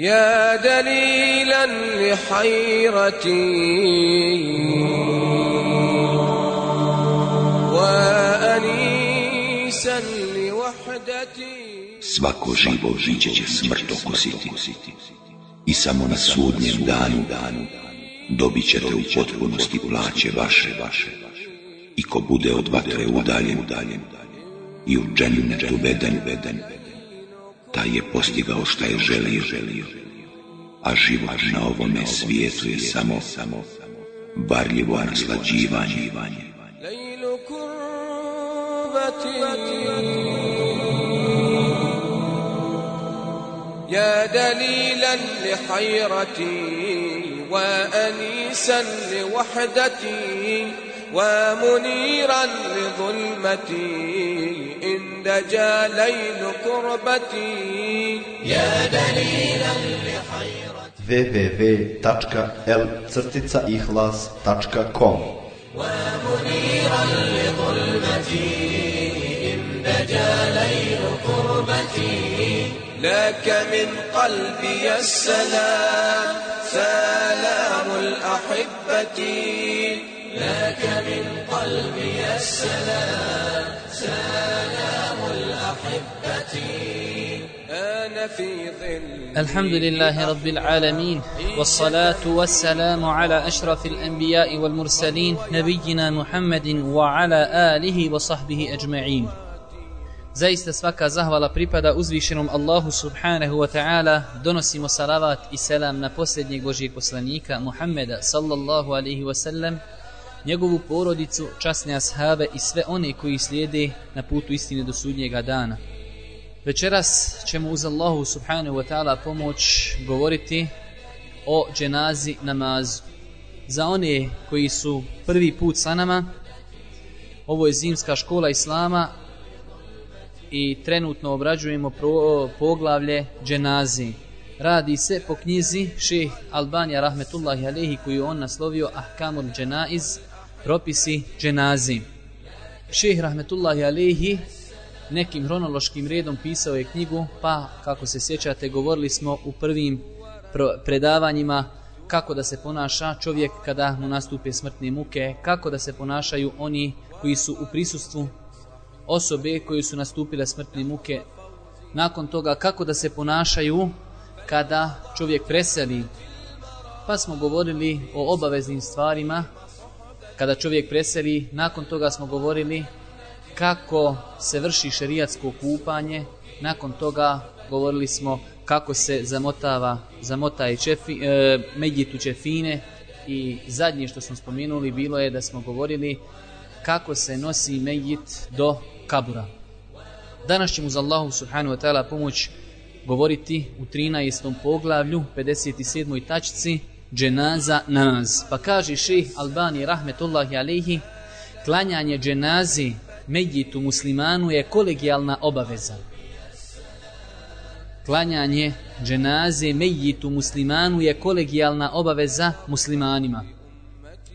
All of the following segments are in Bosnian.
يا دليلا لحيرتي وأنيسا لوحدتي Svako živo žiće će smrt okusiti i samo na sudnjem danu danu dobit ćete u potpunosti plaće vaše vaše i ko bude od vatre udaljen udaljen i u džennetu veden veden taj je postigao šta je želio želio a život na ovome svijetu je samo samo varljivo naslađivanje ليل كربتي يا دليلا لحيرتي وأنيسا لوحدتي ومنيرا لظلمتي إن دجا ليل كربتي يا دليلا www.l-ihlas.com لك من قلبي السلام سلام الأحبة. لك من قلبي السلام سلام الأحبة أنا في ظل الحمد لله رب العالمين والصلاة والسلام على أشرف الأنبياء والمرسلين نبينا محمد وعلى آله وصحبه أجمعين Zaista svaka zahvala pripada uzvišenom Allahu subhanahu wa ta'ala. Donosimo salavat i selam na posljednjeg Božijeg poslanika Muhammeda sallallahu alaihi wa sallam, njegovu porodicu, časne ashave i sve one koji slijede na putu istine do sudnjega dana. Večeras ćemo uz Allahu subhanahu wa ta'ala pomoć govoriti o dženazi namazu. Za one koji su prvi put sa nama, ovo je zimska škola Islama i trenutno obrađujemo pro, poglavlje dženazi. Radi se po knjizi šeh Albanija rahmetullahi alehi koju on naslovio Ahkamul dženaiz, propisi dženazi. Šeh rahmetullahi alehi nekim hronološkim redom pisao je knjigu, pa kako se sjećate govorili smo u prvim predavanjima kako da se ponaša čovjek kada mu nastupe smrtne muke, kako da se ponašaju oni koji su u prisustvu osobe koji su nastupile smrtne muke. Nakon toga kako da se ponašaju kada čovjek preseli. Pa smo govorili o obaveznim stvarima kada čovjek preseli. Nakon toga smo govorili kako se vrši šerijatsko kupanje. Nakon toga govorili smo kako se zamotava zamotaje čefi, e, medjitu čefine i zadnje što smo spomenuli bilo je da smo govorili kako se nosi medjit do kabura. Danas ćemo za Allahu subhanahu wa ta'ala pomoć govoriti u 13. poglavlju 57. tačci dženaza namaz. Pa kaže ših Albani rahmetullahi alihi, klanjanje dženazi medjitu muslimanu je kolegijalna obaveza. Klanjanje dženaze medjitu muslimanu je kolegijalna obaveza muslimanima.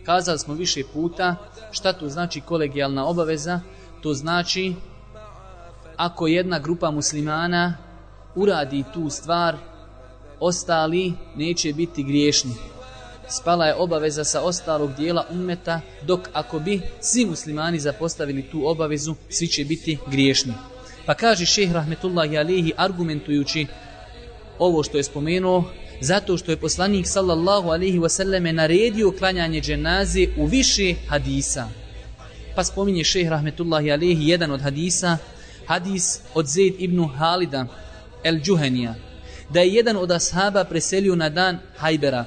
Kazali smo više puta šta to znači kolegijalna obaveza, To znači, ako jedna grupa muslimana uradi tu stvar, ostali neće biti griješni. Spala je obaveza sa ostalog dijela ummeta, dok ako bi svi muslimani zapostavili tu obavezu, svi će biti griješni. Pa kaže šehr Rahmetullahi Alihi argumentujući ovo što je spomenuo, zato što je poslanik sallallahu alaihi wasallame naredio klanjanje dženaze u više hadisa pa spominje šejh rahmetullahi alihi jedan od hadisa, hadis od Zaid ibn Halida el Džuhenija, da je jedan od ashaba preselio na dan Hajbera.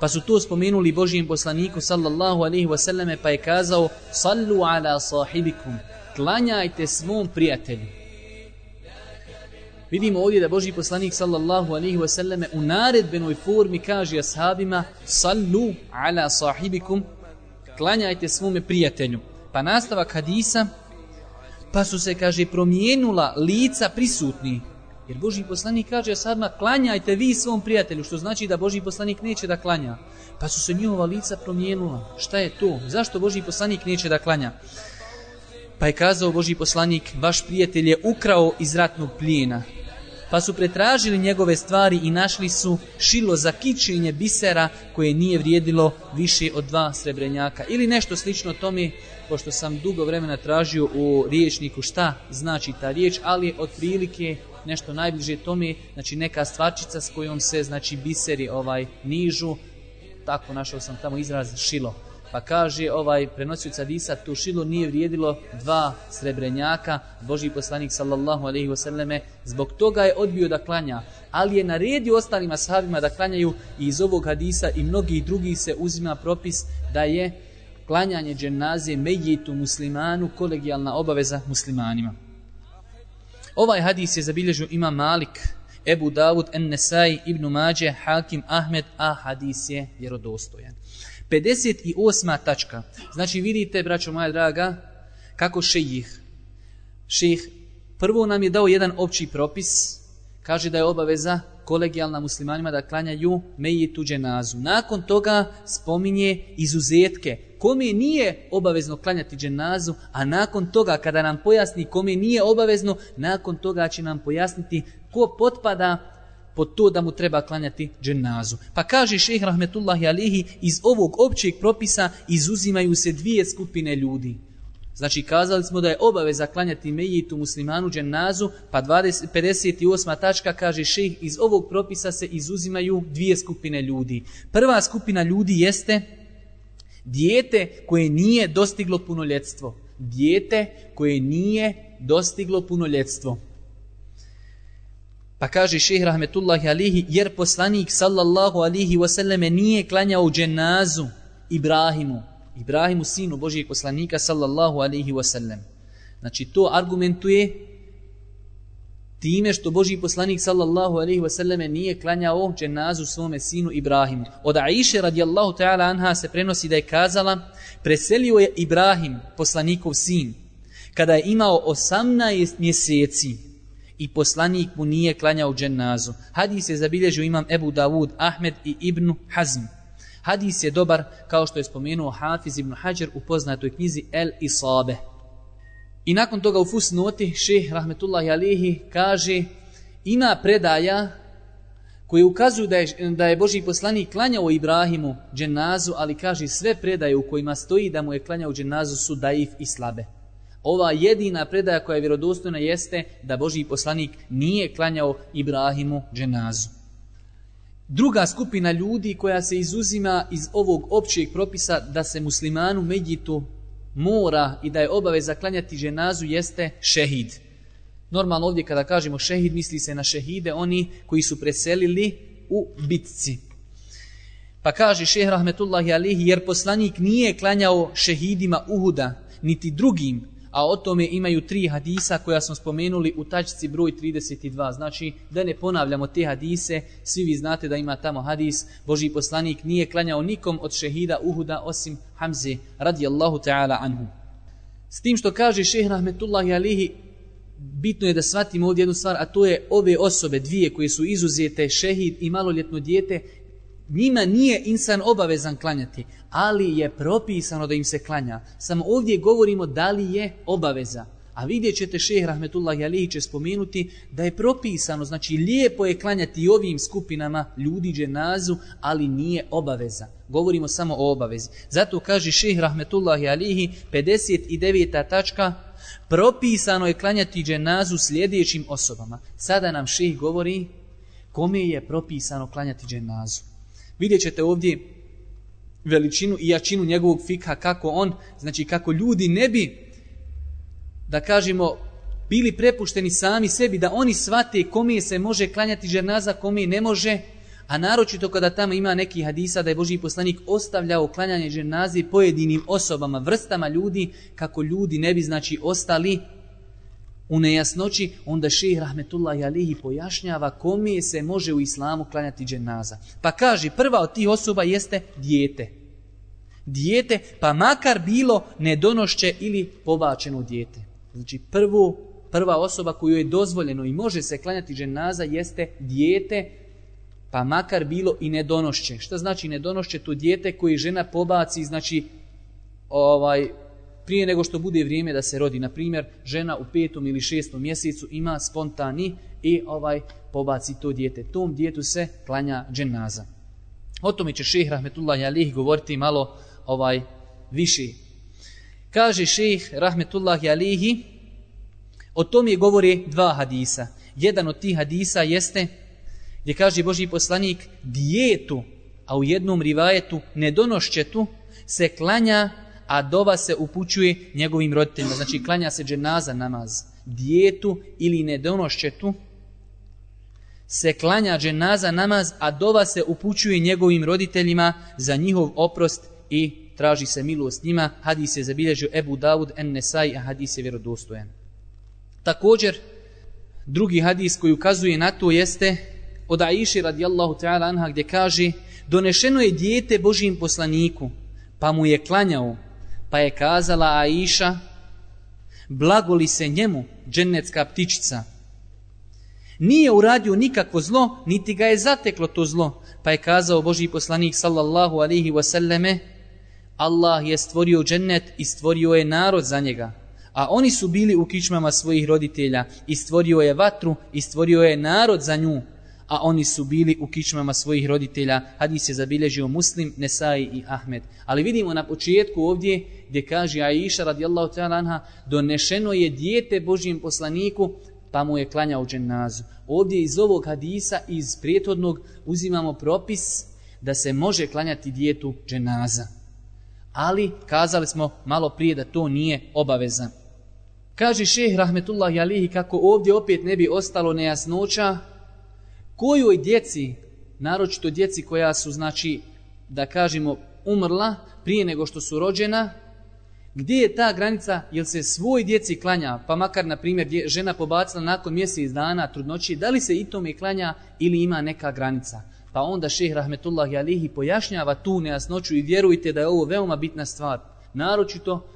Pa su to spomenuli Božijem poslaniku sallallahu alaihi wasallame pa je kazao Sallu ala sahibikum, klanjajte svom prijatelju. Vidimo ovdje da Boži poslanik sallallahu alaihi wasallame u naredbenoj formi kaže ashabima Sallu ala sahibikum, klanjajte svome prijatelju. Pa nastavak hadisa, pa su se, kaže, promijenula lica prisutni. Jer Boži poslanik kaže sadma, klanjajte vi svom prijatelju, što znači da Boži poslanik neće da klanja. Pa su se njihova lica promijenula. Šta je to? Zašto Boži poslanik neće da klanja? Pa je kazao Boži poslanik, vaš prijatelj je ukrao iz ratnog plijena. Pa su pretražili njegove stvari i našli su šilo za kičenje bisera koje nije vrijedilo više od dva srebrenjaka. Ili nešto slično tome, pošto sam dugo vremena tražio u riječniku šta znači ta riječ, ali otprilike nešto najbliže tome, znači neka stvarčica s kojom se znači biseri ovaj nižu, tako našao sam tamo izraz šilo. Pa kaže ovaj prenosioc hadisa tu šilo nije vrijedilo dva srebrenjaka. Boži poslanik sallallahu alejhi ve selleme zbog toga je odbio da klanja, ali je naredio ostalim ashabima da klanjaju i iz ovog hadisa i mnogi drugi se uzima propis da je klanjanje dženaze mejitu muslimanu kolegijalna obaveza muslimanima. Ovaj hadis je zabilježio ima Malik, Ebu Davud, En-Nesai, Ibn Mađe, Hakim, Ahmed, a hadis je vjerodostojan. 58. tačka. Znači vidite, braćo moja draga, kako šejih. Šejih prvo nam je dao jedan opći propis, kaže da je obaveza kolegijalna muslimanima da klanjaju meji tuđe nazu. Nakon toga spominje izuzetke. Kome nije obavezno klanjati dženazu, a nakon toga kada nam pojasni kome nije obavezno, nakon toga će nam pojasniti ko potpada pod to da mu treba klanjati dženazu. Pa kaže šeheh rahmetullahi alihi, iz ovog općeg propisa izuzimaju se dvije skupine ljudi. Znači, kazali smo da je obaveza klanjati mejitu muslimanu dženazu, pa 20, 58. tačka kaže šejh, iz ovog propisa se izuzimaju dvije skupine ljudi. Prva skupina ljudi jeste dijete koje nije dostiglo punoljetstvo. Dijete koje nije dostiglo punoljetstvo. Pa kaže šejh rahmetullahi alihi, jer poslanik sallallahu alihi wasallame nije klanjao dženazu Ibrahimu, Ibrahimu sinu Božijeg poslanika sallallahu alaihi wasallam. Znači to argumentuje time što Božji poslanik sallallahu alaihi wasallame nije klanjao dženazu svome sinu Ibrahimu. Od Aisha radijallahu ta'ala anha se prenosi da je kazala, preselio je Ibrahim, poslanikov sin, kada je imao 18 mjeseci, i poslanik mu nije klanjao dženazu. Hadis je zabilježio imam Ebu Davud, Ahmed i Ibn Hazm. Hadis je dobar, kao što je spomenuo Hafiz ibn Hajar u poznatoj knjizi El Isabe. I nakon toga u fusnoti, šeh rahmetullahi alihi kaže, ima predaja koji ukazuju da je, da je Boži poslanik klanjao Ibrahimu dženazu, ali kaže sve predaje u kojima stoji da mu je klanjao dženazu su daif i slabe. Ova jedina predaja koja je vjerodostojna jeste da Boži poslanik nije klanjao Ibrahimu dženazu. Druga skupina ljudi koja se izuzima iz ovog općeg propisa da se muslimanu Medjitu mora i da je obaveza klanjati ženazu jeste šehid. Normalno ovdje kada kažemo šehid misli se na šehide oni koji su preselili u bitci. Pa kaže šeh rahmetullahi alihi jer poslanik nije klanjao šehidima Uhuda niti drugim a o tome imaju tri hadisa koja smo spomenuli u tačci broj 32. Znači, da ne ponavljamo te hadise, svi vi znate da ima tamo hadis, Boži poslanik nije klanjao nikom od šehida Uhuda osim Hamze, radijallahu ta'ala anhu. S tim što kaže šeh Rahmetullahi alihi, bitno je da shvatimo ovdje jednu stvar, a to je ove osobe, dvije koje su izuzete, šehid i maloljetno dijete, njima nije insan obavezan klanjati, ali je propisano da im se klanja. Samo ovdje govorimo da li je obaveza. A vidjet ćete šeh Rahmetullah Alihi će spomenuti da je propisano, znači lijepo je klanjati ovim skupinama ljudi dženazu, ali nije obaveza. Govorimo samo o obavezi. Zato kaže šeh Rahmetullah Alihi 59. tačka propisano je klanjati dženazu sljedećim osobama. Sada nam šeh govori kome je propisano klanjati dženazu. Vidjet ćete ovdje veličinu i jačinu njegovog fikha, kako on, znači kako ljudi ne bi, da kažemo, bili prepušteni sami sebi, da oni svate kome se može klanjati žernaza, kome ne može, a naročito kada tamo ima neki hadisa da je Boži poslanik ostavljao klanjanje žernazi pojedinim osobama, vrstama ljudi, kako ljudi ne bi, znači, ostali u nejasnoći, onda ših rahmetullahi alihi pojašnjava kome se može u islamu klanjati dženaza. Pa kaže, prva od tih osoba jeste dijete. Dijete, pa makar bilo nedonošće ili pobačeno dijete. Znači, prvu, prva osoba koju je dozvoljeno i može se klanjati dženaza jeste dijete, pa makar bilo i nedonošće. Šta znači nedonošće? To dijete koji žena pobaci, znači, ovaj, prije nego što bude vrijeme da se rodi. Na primjer, žena u petom ili šestom mjesecu ima spontani i ovaj pobaci to dijete. Tom djetu se klanja dženaza. O tome će šeh Rahmetullahi Alih govoriti malo ovaj više. Kaže šeh Rahmetullahi Alihi, o tom je govori dva hadisa. Jedan od tih hadisa jeste gdje kaže Boži poslanik dijetu, a u jednom rivajetu nedonošćetu se klanja, a dova se upućuje njegovim roditeljima. Znači klanja se dženaza namaz. Dijetu ili nedonošćetu se klanja dženaza namaz, a dova se upućuje njegovim roditeljima za njihov oprost i traži se milost njima. Hadis je zabilježio Ebu Davud en Nesai, a hadis je vjerodostojan. Također, drugi hadis koji ukazuje na to jeste od Aiši radijallahu ta'ala anha gdje kaže donešeno je dijete Božijim poslaniku pa mu je klanjao pa je kazala Aisha, blagoli se njemu džennetska ptičica? Nije uradio nikakvo zlo niti ga je zateklo to zlo. Pa je kazao Božji poslanik sallallahu alihi wasallame Allah je stvorio džennet i stvorio je narod za njega a oni su bili u kičmama svojih roditelja i stvorio je vatru i stvorio je narod za nju a oni su bili u kičmama svojih roditelja. Hadis je zabilježio Muslim, Nesai i Ahmed. Ali vidimo na početku ovdje gdje kaže Aisha radijallahu ta'ala anha donešeno je dijete Božijem poslaniku pa mu je klanjao dženazu. Ovdje iz ovog hadisa, iz prijetodnog, uzimamo propis da se može klanjati dijetu dženaza. Ali kazali smo malo prije da to nije obaveza. Kaže šeh rahmetullahi alihi kako ovdje opet ne bi ostalo nejasnoća, kojoj djeci, naročito djeci koja su, znači, da kažemo, umrla prije nego što su rođena, gdje je ta granica, jel se svoj djeci klanja, pa makar, na primjer, žena pobacila nakon mjesec dana trudnoći, da li se i tome klanja ili ima neka granica? Pa onda šeh Rahmetullah Jalihi pojašnjava tu nejasnoću i vjerujte da je ovo veoma bitna stvar. Naročito,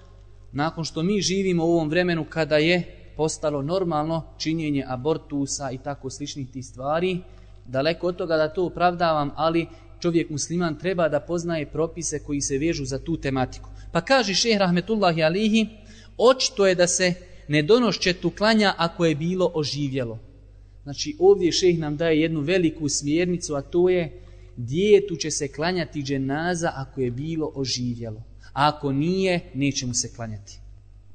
nakon što mi živimo u ovom vremenu kada je postalo normalno činjenje abortusa i tako sličnih tih stvari, daleko od toga da to opravdavam, ali čovjek musliman treba da poznaje propise koji se vežu za tu tematiku. Pa kaže šehr Rahmetullahi Alihi, očito je da se nedonošće tu klanja ako je bilo oživjelo. Znači ovdje šehr nam daje jednu veliku smjernicu, a to je djetu će se klanjati dženaza ako je bilo oživjelo. A ako nije, neće mu se klanjati.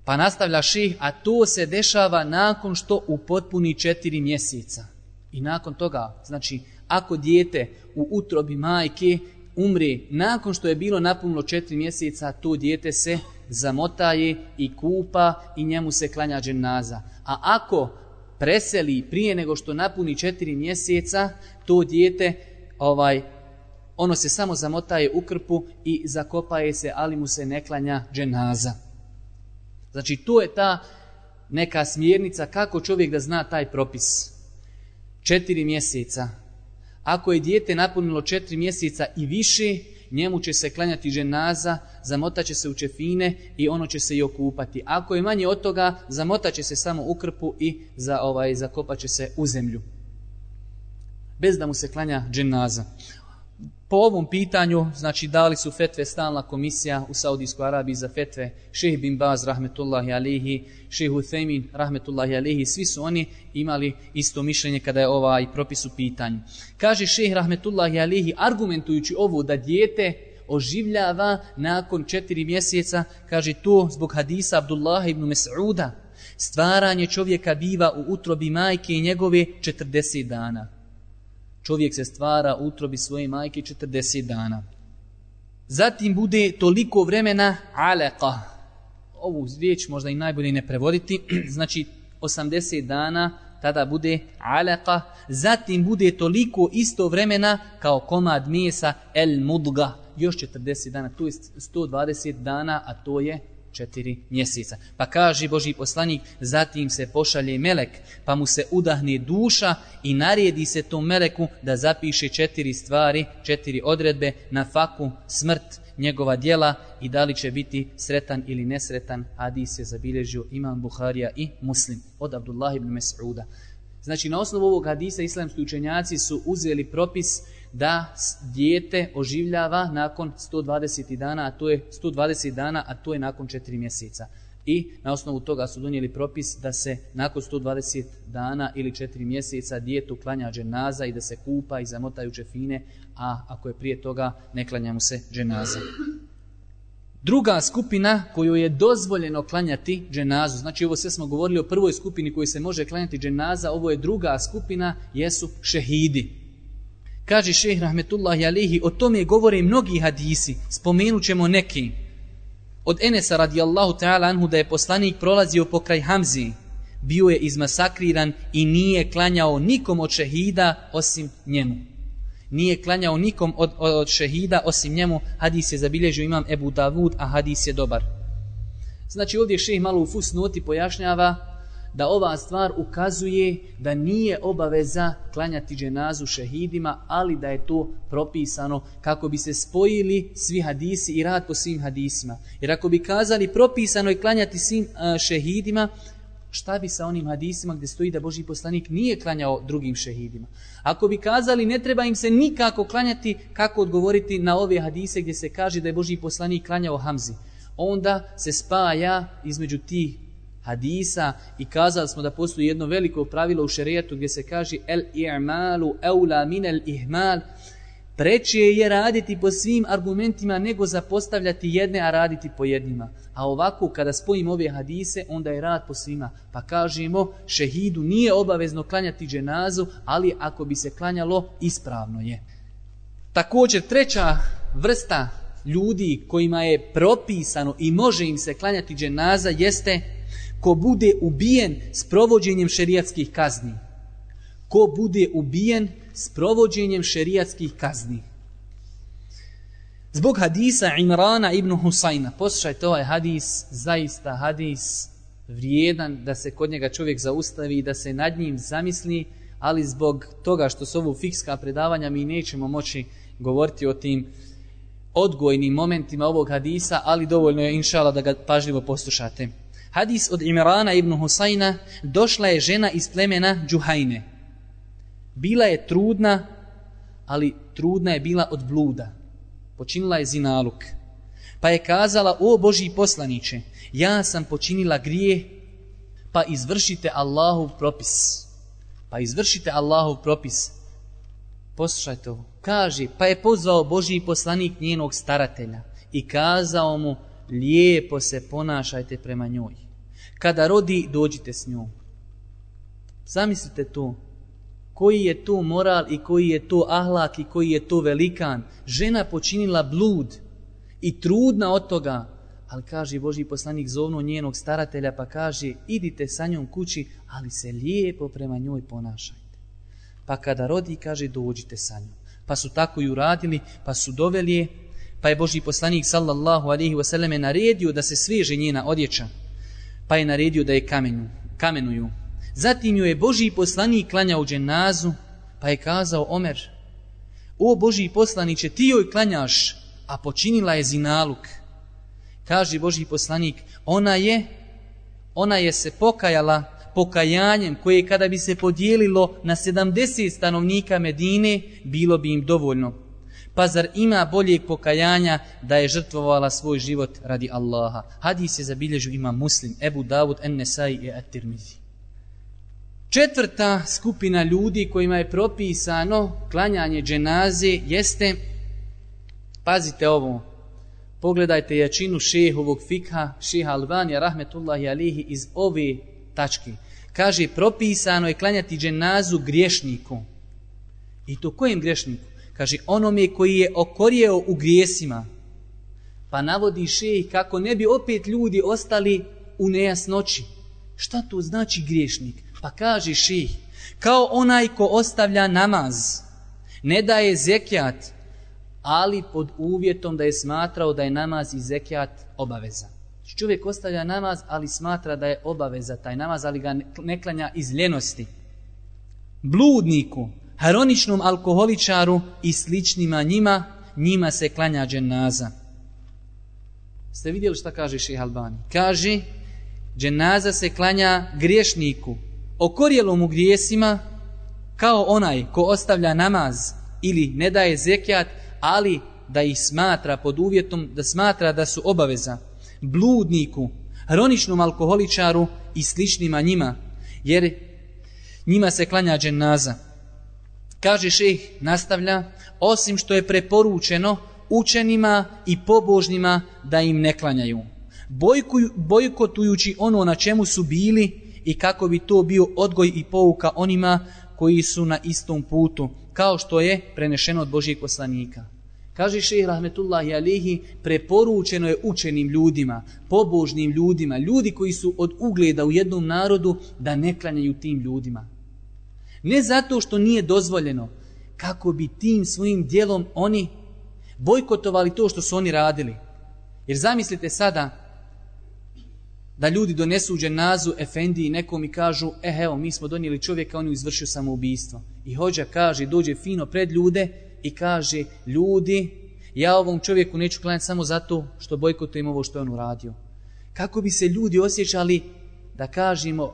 Pa nastavlja ših, a to se dešava nakon što u potpuni četiri mjeseca. I nakon toga, znači, ako dijete u utrobi majke umre nakon što je bilo napunilo četiri mjeseca, to dijete se zamotaje i kupa i njemu se klanja dženaza. A ako preseli prije nego što napuni četiri mjeseca, to dijete ovaj, ono se samo zamotaje u krpu i zakopaje se, ali mu se ne klanja dženaza. Znači, to je ta neka smjernica kako čovjek da zna taj propis. Četiri mjeseca. Ako je dijete napunilo četiri mjeseca i više, njemu će se klanjati ženaza, zamotaće se u čefine i ono će se i okupati. Ako je manje od toga, zamotaće se samo u krpu i za ovaj zakopaće se u zemlju. Bez da mu se klanja dženaza. Po ovom pitanju, znači dali su fetve stalna komisija u Saudijskoj Arabiji za fetve. Šeh bin Baz rahmetullahi alihi, šeh Uthemin rahmetullahi alihi, svi su oni imali isto mišljenje kada je ovaj propis u pitanju. Kaže šeh rahmetullahi alihi, argumentujući ovo da dijete oživljava nakon četiri mjeseca, kaže to zbog hadisa Abdullah ibn Mes'uda, stvaranje čovjeka biva u utrobi majke i njegove 40 dana čovjek se stvara u utrobi svoje majke 40 dana. Zatim bude toliko vremena aleka. Ovu riječ možda i najbolje ne prevoditi. znači 80 dana tada bude aleka. Zatim bude toliko isto vremena kao komad mesa el mudga. Još 40 dana. To je 120 dana, a to je četiri mjeseca. Pa kaže Boži poslanik, zatim se pošalje melek, pa mu se udahne duša i naredi se tom meleku da zapiše četiri stvari, četiri odredbe na faku, smrt, njegova dijela i da li će biti sretan ili nesretan, hadis je zabilježio imam Buharija i muslim od Abdullah ibn Mes'uda. Znači, na osnovu ovog hadisa islamski učenjaci su uzeli propis da dijete oživljava nakon 120 dana, a to je 120 dana, a to je nakon 4 mjeseca. I na osnovu toga su donijeli propis da se nakon 120 dana ili 4 mjeseca dijetu klanja dženaza i da se kupa i zamotaju čefine, a ako je prije toga ne klanja mu se dženaza. Druga skupina koju je dozvoljeno klanjati dženazu, znači ovo sve smo govorili o prvoj skupini koji se može klanjati dženaza, ovo je druga skupina, jesu šehidi. Kaže šeheh rahmetullahi alihi, o tome govore mnogi hadisi, spomenut ćemo neki. Od Enesa radijallahu ta'ala anhu da je poslanik prolazio pokraj Hamzi, bio je izmasakriran i nije klanjao nikom od šehida osim njemu nije klanjao nikom od, od šehida osim njemu, hadis je zabilježio imam Ebu Davud, a hadis je dobar. Znači ovdje šeh malo u fusnoti pojašnjava da ova stvar ukazuje da nije obaveza klanjati dženazu šehidima, ali da je to propisano kako bi se spojili svi hadisi i rad po svim hadisima. Jer ako bi kazali propisano je klanjati svim e, šehidima, Šta bi sa onim hadisima gdje stoji da Boži poslanik nije klanjao drugim šehidima? Ako bi kazali ne treba im se nikako klanjati, kako odgovoriti na ove hadise gdje se kaže da je Boži poslanik klanjao Hamzi? Onda se spaja između tih hadisa i kazali smo da postoji jedno veliko pravilo u šerijetu gdje se kaže el i'malu eula min el ihmal preče je raditi po svim argumentima nego zapostavljati jedne, a raditi po jednima. A ovako, kada spojimo ove hadise, onda je rad po svima. Pa kažemo, šehidu nije obavezno klanjati dženazu, ali ako bi se klanjalo, ispravno je. Također, treća vrsta ljudi kojima je propisano i može im se klanjati dženaza jeste ko bude ubijen s provođenjem šerijatskih kazni. Ko bude ubijen s provođenjem šerijatskih kazni. Zbog hadisa Imrana ibn Husajna, poslušajte ovaj hadis, zaista hadis vrijedan da se kod njega čovjek zaustavi i da se nad njim zamisli, ali zbog toga što su ovo fikska predavanja mi nećemo moći govoriti o tim odgojnim momentima ovog hadisa, ali dovoljno je inšala da ga pažljivo poslušate. Hadis od Imrana ibn Husajna, došla je žena iz plemena Džuhajne. Bila je trudna, ali trudna je bila od bluda. Počinila je zinaluk. Pa je kazala, o Boži poslaniće, ja sam počinila grije, pa izvršite Allahov propis. Pa izvršite Allahov propis. Poslušajte ovo. Kaže, pa je pozvao Boži poslanik njenog staratelja i kazao mu, lijepo se ponašajte prema njoj. Kada rodi, dođite s njom. Zamislite to koji je to moral i koji je to ahlak i koji je to velikan. Žena počinila blud i trudna od toga, ali kaže Boži poslanik zovno njenog staratelja pa kaže idite sa njom kući, ali se lijepo prema njoj ponašajte. Pa kada rodi, kaže dođite sa njom. Pa su tako i uradili, pa su doveli je, pa je Boži poslanik sallallahu alihi wasallam naredio da se sveže njena odjeća, pa je naredio da je kamenu, kamenuju. Zatim ju je Boži poslanik klanjao dženazu, pa je kazao Omer, o Boži poslaniće, ti joj klanjaš, a počinila je zinaluk. Kaže Boži poslanik, ona je, ona je se pokajala pokajanjem koje kada bi se podijelilo na 70 stanovnika Medine, bilo bi im dovoljno. Pa zar ima boljeg pokajanja da je žrtvovala svoj život radi Allaha? Hadis je zabilježio ima muslim, Ebu Davud, Ennesai i At-Tirmizi. Četvrta skupina ljudi kojima je propisano klanjanje dženaze jeste, pazite ovo, pogledajte jačinu šehovog fikha, šeha Albanija, rahmetullahi alihi, iz ove tačke. Kaže, propisano je klanjati dženazu griješniku. I to kojem griješniku? Kaže, onome koji je okorijeo u grijesima. Pa navodi šeh kako ne bi opet ljudi ostali u nejasnoći. Šta to znači griješnik? Pa kaže ših, kao onaj ko ostavlja namaz, ne daje zekijat, ali pod uvjetom da je smatrao da je namaz i zekijat obaveza. Čovjek ostavlja namaz, ali smatra da je obaveza taj namaz, ali ga ne klanja iz ljenosti. Bludniku, haroničnom alkoholičaru i sličnima njima, njima se klanja dženaza. Ste vidjeli šta kaže šeha Albani? Kaže, dženaza se klanja griješniku, okorjelom u grijesima, kao onaj ko ostavlja namaz, ili ne daje zekijat, ali da ih smatra pod uvjetom, da smatra da su obaveza bludniku, hroničnom alkoholičaru i sličnima njima, jer njima se klanja dženaza. Kaže šejh, nastavlja, osim što je preporučeno učenima i pobožnima da im ne klanjaju. Bojkuju, bojkotujući ono na čemu su bili i kako bi to bio odgoj i pouka onima koji su na istom putu, kao što je prenešeno od Božijeg poslanika. Kaže šehr Rahmetullahi Alihi, preporučeno je učenim ljudima, pobožnim ljudima, ljudi koji su od ugleda u jednom narodu, da ne klanjaju tim ljudima. Ne zato što nije dozvoljeno, kako bi tim svojim dijelom oni bojkotovali to što su oni radili. Jer zamislite sada da ljudi donesu u dženazu efendi i nekom i kažu, e, evo, mi smo donijeli čovjeka, on je izvršio samoubistvo. I hođa kaže, dođe fino pred ljude i kaže, ljudi, ja ovom čovjeku neću klanjati samo zato što bojkotujem ovo što je on uradio. Kako bi se ljudi osjećali, da kažemo,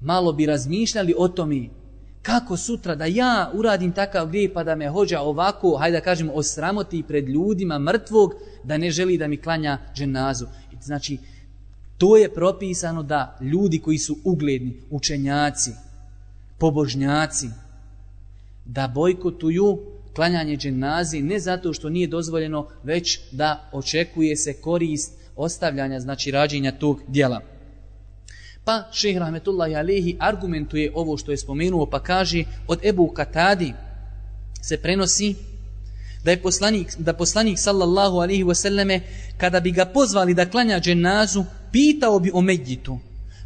malo bi razmišljali o tome, kako sutra da ja uradim takav grijeh pa da me hođa ovako, hajde da kažemo, osramoti pred ljudima mrtvog, da ne želi da mi klanja dženazu. Znači, to je propisano da ljudi koji su ugledni, učenjaci, pobožnjaci, da bojkotuju klanjanje dženazi ne zato što nije dozvoljeno, već da očekuje se korist ostavljanja, znači rađenja tog dijela. Pa šehr Rahmetullahi Alehi argumentuje ovo što je spomenuo, pa kaže od Ebu Katadi se prenosi da je poslanik, da poslanik sallallahu alihi wasallame kada bi ga pozvali da klanja dženazu, pitao bi o Medjitu.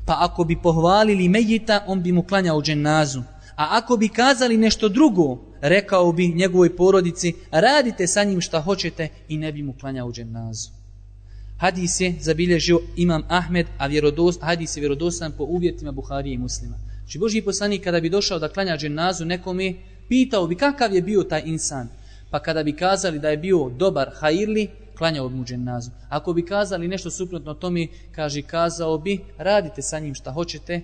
Pa ako bi pohvalili Medjita, on bi mu klanjao dženazu. A ako bi kazali nešto drugo, rekao bi njegovoj porodici, radite sa njim šta hoćete i ne bi mu klanjao dženazu. Hadis je zabilježio Imam Ahmed, a vjerodos, hadis je vjerodostan po uvjetima Buharije i muslima. Či znači, Boži poslanik kada bi došao da klanja dženazu nekome, pitao bi kakav je bio taj insan. Pa kada bi kazali da je bio dobar hajirli, klanjao bi mu dženazu. Ako bi kazali nešto suprotno tome, kaže, kazao bi, radite sa njim šta hoćete,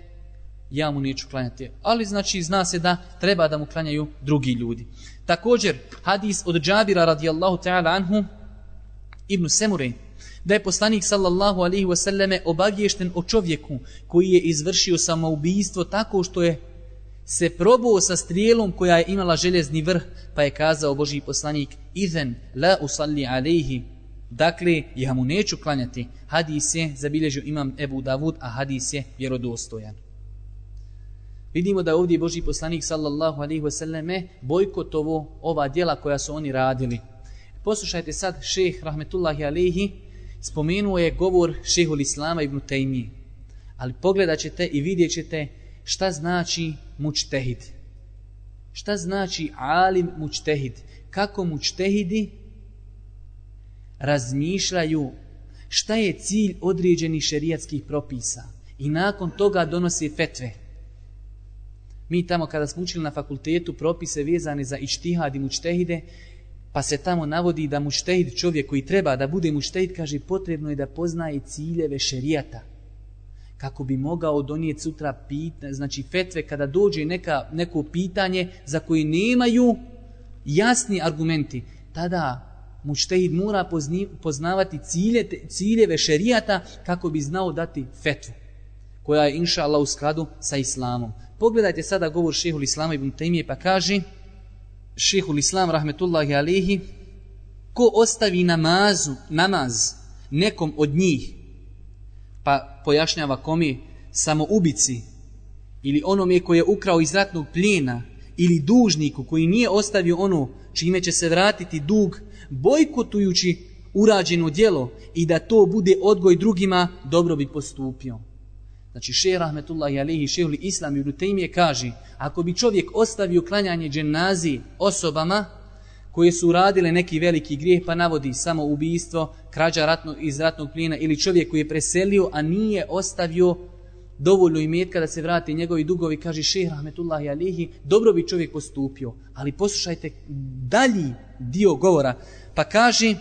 ja mu neću klanjati. Ali znači zna se da treba da mu klanjaju drugi ljudi. Također, hadis od Džabira radijallahu ta'ala anhu, Ibnu Semure, da je poslanik sallallahu alaihi wasallame obavješten o čovjeku koji je izvršio samoubistvo tako što je se probao sa strijelom koja je imala željezni vrh, pa je kazao Boži poslanik, izen la usalli alaihi, dakle, ja mu neću klanjati. Hadis je zabilježio imam Ebu Davud, a hadis je vjerodostojan. Vidimo da ovdje Boži poslanik sallallahu alaihi wasallame bojkotovo ova djela koja su oni radili. Poslušajte sad šeh rahmetullahi alaihi, spomenuo je govor šehul Islama ibn Taymi. Ali pogledat ćete i vidjet ćete šta znači mučtehid. Šta znači alim mučtehid? Kako mučtehidi razmišljaju šta je cilj određenih šerijatskih propisa i nakon toga donose fetve. Mi tamo kada smo učili na fakultetu propise vezane za ištihad i mučtehide, pa se tamo navodi da mučtehid čovjek koji treba da bude mučtehid, kaže potrebno je da poznaje ciljeve šerijata kako bi mogao donijeti sutra pitanje, znači fetve kada dođe neka, neko pitanje za koje nemaju jasni argumenti, tada mučtehid mora pozni, poznavati cilje, ciljeve šerijata kako bi znao dati fetvu koja je inša Allah u skladu sa islamom. Pogledajte sada govor šehul islama ibn Taymije pa kaže šehul islam rahmetullahi alihi ko ostavi namazu, namaz nekom od njih pa pojašnjava komi samo ubici ili onome koji je ukrao iz ratnog plijena ili dužniku koji nije ostavio ono čime će se vratiti dug bojkotujući urađeno djelo i da to bude odgoj drugima, dobro bi postupio. Znači, šehr Rahmetullahi alihi šehul Islam i Rutejmije kaže, ako bi čovjek ostavio klanjanje dženazi osobama koje su uradile neki veliki grijeh, pa navodi samo ubijstvo, krađa ratno, iz ratnog plijena ili čovjek koji je preselio, a nije ostavio dovoljno imetka da se vrati njegovi dugovi, kaže šehr Rahmetullahi Alihi, dobro bi čovjek postupio. Ali poslušajte dalji dio govora. Pa kaže,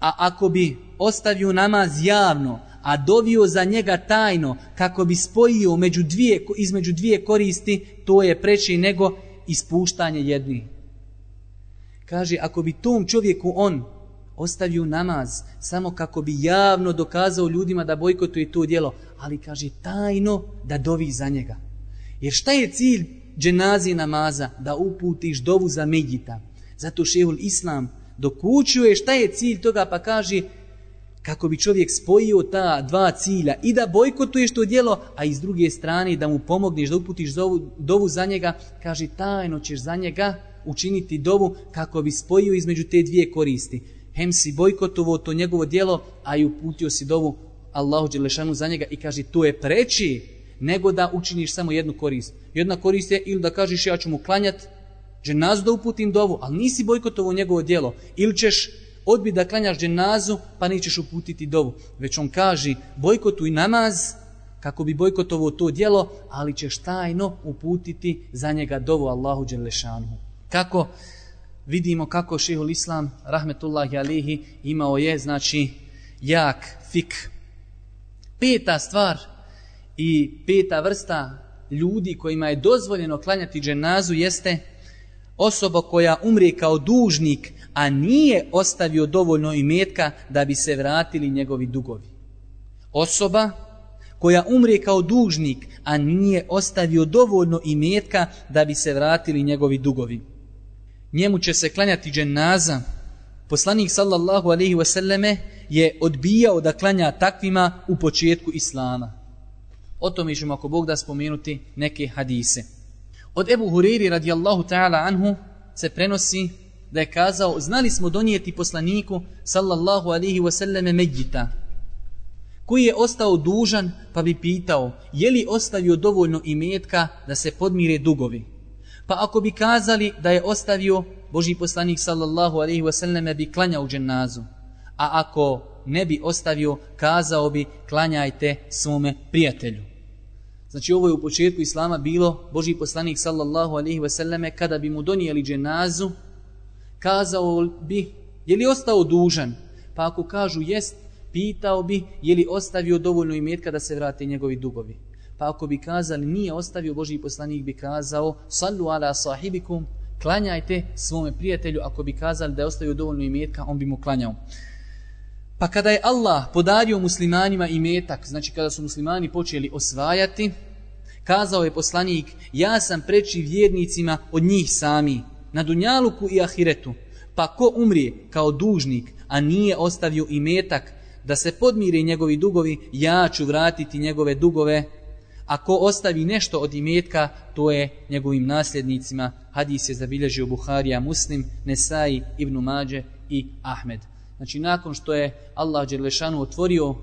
a ako bi ostavio namaz javno, a dovio za njega tajno, kako bi spojio među dvije, između dvije koristi, to je preći nego ispuštanje jedni. kaže, ako bi tom čovjeku on ostavio namaz samo kako bi javno dokazao ljudima da bojkotuje to djelo, ali kaže tajno da dovi za njega. Jer šta je cilj dženazi namaza? Da uputiš dovu za Medjita. Zato šehul Islam dokućuje šta je cilj toga pa kaže kako bi čovjek spojio ta dva cilja i da bojkotuješ to djelo, a iz druge strane da mu pomogneš, da uputiš dovu, dovu za njega, kaže tajno ćeš za njega učiniti dovu kako bi spojio između te dvije koristi. Hem si bojkotovo to njegovo djelo, a i uputio si dovu Allahu Đelešanu za njega i kaže to je preći nego da učiniš samo jednu korist. Jedna korist je ili da kažeš ja ću mu klanjat, dženazu da uputim dovu, ali nisi bojkotovo njegovo djelo. Ili ćeš odbi da klanjaš dženazu pa nećeš uputiti dovu. Već on kaže bojkotuj namaz kako bi bojkotovo to djelo, ali ćeš tajno uputiti za njega dovu Allahu Đelešanu. Kako vidimo kako šehol Islam, rahmetullahi alihi, imao je, znači, jak fik. Peta stvar i peta vrsta ljudi kojima je dozvoljeno klanjati dženazu jeste osoba koja umri kao dužnik, a nije ostavio dovoljno imetka da bi se vratili njegovi dugovi. Osoba koja umre kao dužnik, a nije ostavio dovoljno imetka da bi se vratili njegovi dugovi. Njemu će se klanjati dženaza. Poslanik sallallahu alaihi wasallame je odbijao da klanja takvima u početku Islama. O tome ćemo ako Bog da spomenuti neke hadise. Od Ebu Huriri radijallahu ta'ala anhu se prenosi da je kazao znali smo donijeti poslaniku sallallahu alihi wasallame medjita koji je ostao dužan pa bi pitao je li ostavio dovoljno imetka da se podmire dugovi. Pa ako bi kazali da je ostavio Boži poslanik sallallahu alihi wasallame bi klanjao dženazu. A ako ne bi ostavio, kazao bi klanjajte svome prijatelju. Znači ovo je u početku Islama bilo Boži poslanik sallallahu alaihi ve kada bi mu donijeli dženazu kazao bi je li ostao dužan? Pa ako kažu jest pitao bi je li ostavio dovoljno imetka da se vrate njegovi dugovi? Pa ako bi kazali nije ostavio Boži poslanik bi kazao sallu ala sahibikum klanjajte svome prijatelju ako bi kazali da je ostavio dovoljno imetka on bi mu klanjao. Pa kada je Allah podario muslimanima imetak, znači kada su muslimani počeli osvajati, kazao je poslanik, ja sam preči vjernicima od njih sami, na dunjaluku i ahiretu. Pa ko umrije kao dužnik, a nije ostavio imetak da se podmire njegovi dugovi, ja ću vratiti njegove dugove. A ko ostavi nešto od imetka, to je njegovim nasljednicima. Hadis je zabilježio Buharija Muslim, Nesai, Ibnu Mađe i Ahmed. Znači, nakon što je Allah Đerlešanu otvorio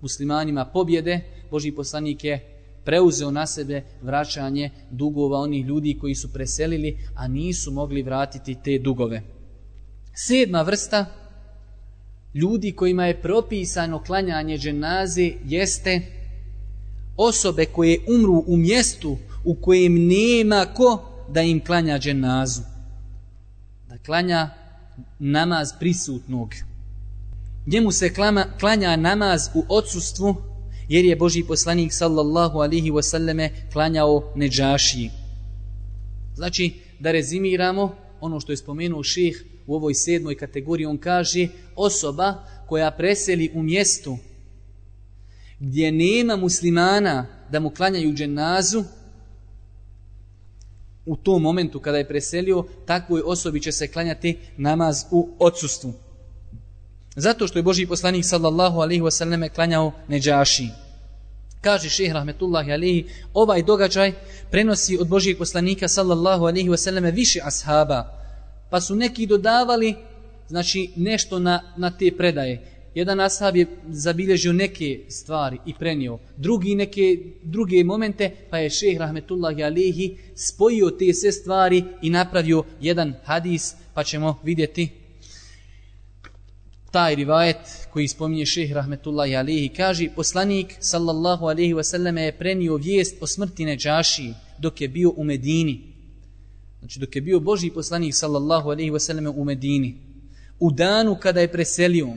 muslimanima pobjede, Boži poslanik je preuzeo na sebe vraćanje dugova onih ljudi koji su preselili, a nisu mogli vratiti te dugove. Sedma vrsta ljudi kojima je propisano klanjanje dženaze jeste osobe koje umru u mjestu u kojem nema ko da im klanja dženazu. Da klanja namaz prisutnog njemu se klama, klanja namaz u odsustvu, jer je Boži poslanik sallallahu alihi wasallame klanjao neđašiji. Znači, da rezimiramo ono što je spomenuo ših u ovoj sedmoj kategoriji, on kaže osoba koja preseli u mjestu gdje nema muslimana da mu klanjaju dženazu, u tom momentu kada je preselio, takvoj osobi će se klanjati namaz u odsustvu. Zato što je Boži poslanik sallallahu alaihi wasallam klanjao neđaši. Kaže šehr rahmetullahi alaihi, ovaj događaj prenosi od Božijeg poslanika sallallahu alaihi wasallam više ashaba. Pa su neki dodavali znači nešto na, na te predaje. Jedan ashab je zabilježio neke stvari i prenio. Drugi neke druge momente, pa je šehr rahmetullahi alaihi spojio te sve stvari i napravio jedan hadis, pa ćemo vidjeti taj rivajet koji spominje šeh rahmetullahi alihi kaže poslanik sallallahu alihi wasallam je prenio vijest o smrti Neđaši dok je bio u Medini. Znači dok je bio Boži poslanik sallallahu alihi wasallam u Medini. U danu kada je preselio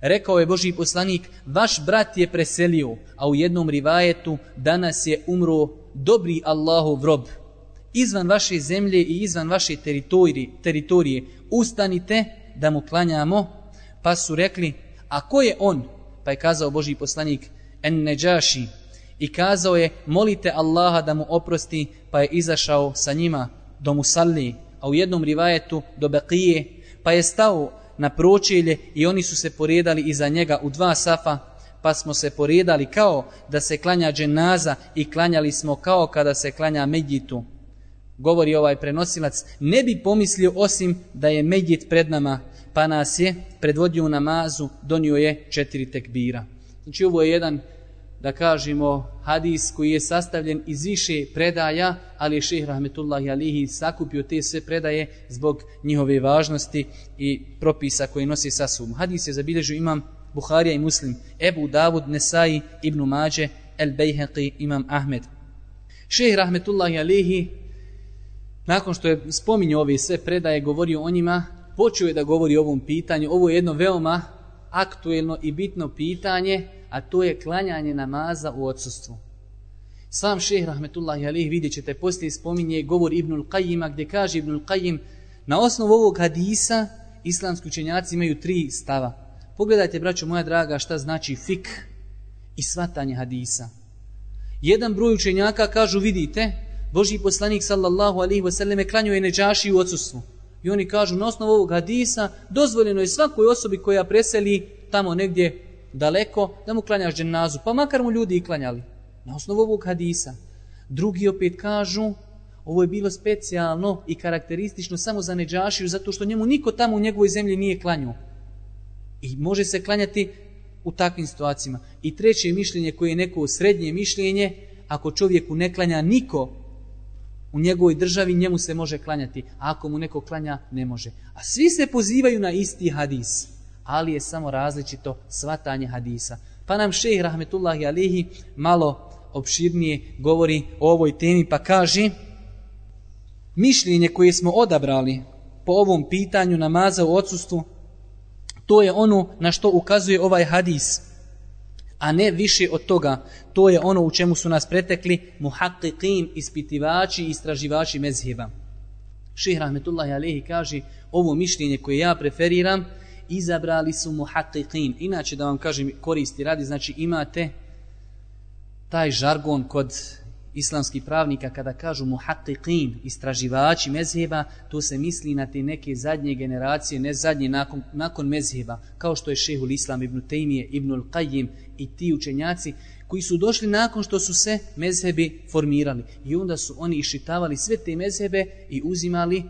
rekao je Boži poslanik vaš brat je preselio a u jednom rivajetu danas je umro dobri Allahov rob. Izvan vaše zemlje i izvan vaše teritorije, teritorije ustanite da mu klanjamo, pa su rekli, a ko je on? Pa je kazao Boži poslanik, en neđaši, i kazao je, molite Allaha da mu oprosti, pa je izašao sa njima do Musalli, a u jednom rivajetu do Beqije, pa je stao na pročelje i oni su se poredali iza njega u dva safa, pa smo se poredali kao da se klanja dženaza i klanjali smo kao kada se klanja Medjitu. Govori ovaj prenosilac, ne bi pomislio osim da je Medjit pred nama, pa nas je predvodio u namazu, donio je četiri tekbira. Znači ovo je jedan, da kažemo, hadis koji je sastavljen iz više predaja, ali je šehr Rahmetullahi Alihi sakupio te sve predaje zbog njihove važnosti i propisa koje nosi sa sobom. Hadis je zabilježio imam Buharija i Muslim, Ebu Davud, Nesai, Ibnu Mađe, El Bejheqi, imam Ahmed. Šehr Rahmetullahi Alihi, nakon što je spominjao ove sve predaje, govorio o njima, počeo je da govori o ovom pitanju. Ovo je jedno veoma aktuelno i bitno pitanje, a to je klanjanje namaza u odsustvu. Sam šehr Rahmetullahi Alih vidjet ćete poslije spominje govor Ibnul Qajima gdje kaže Ibnul Qajim na osnovu ovog hadisa islamski učenjaci imaju tri stava. Pogledajte, braćo moja draga, šta znači fik i svatanje hadisa. Jedan broj učenjaka kažu, vidite, Boži poslanik sallallahu alihi wasallam klanjuje neđaši u odsustvu. I oni kažu, na osnovu ovog hadisa, dozvoljeno je svakoj osobi koja preseli tamo negdje daleko, da mu klanjaš dženazu, pa makar mu ljudi i klanjali. Na osnovu ovog hadisa. Drugi opet kažu, ovo je bilo specijalno i karakteristično samo za Neđašiju, zato što njemu niko tamo u njegovoj zemlji nije klanjao. I može se klanjati u takvim situacijama. I treće mišljenje koje je neko srednje mišljenje, ako čovjeku ne klanja niko u njegovoj državi njemu se može klanjati, a ako mu neko klanja, ne može. A svi se pozivaju na isti hadis, ali je samo različito svatanje hadisa. Pa nam šejh rahmetullahi alihi malo opširnije govori o ovoj temi, pa kaže mišljenje koje smo odabrali po ovom pitanju namaza u odsustvu, to je ono na što ukazuje ovaj hadis, a ne više od toga. To je ono u čemu su nas pretekli muhaqqiqin, ispitivači i istraživači mezheba. Ših Rahmetullahi Alehi kaže, ovo mišljenje koje ja preferiram, izabrali su muhaqqiqin. Inače da vam kažem koristi radi, znači imate taj žargon kod islamskih pravnika kada kažu muhaqqiqin, istraživači mezheba, to se misli na te neke zadnje generacije, ne zadnje nakon, nakon mezheba, kao što je šehul islam ibn Tejmije, ibn Al-Qayyim i ti učenjaci koji su došli nakon što su se mezhebi formirali. I onda su oni išitavali sve te mezhebe i uzimali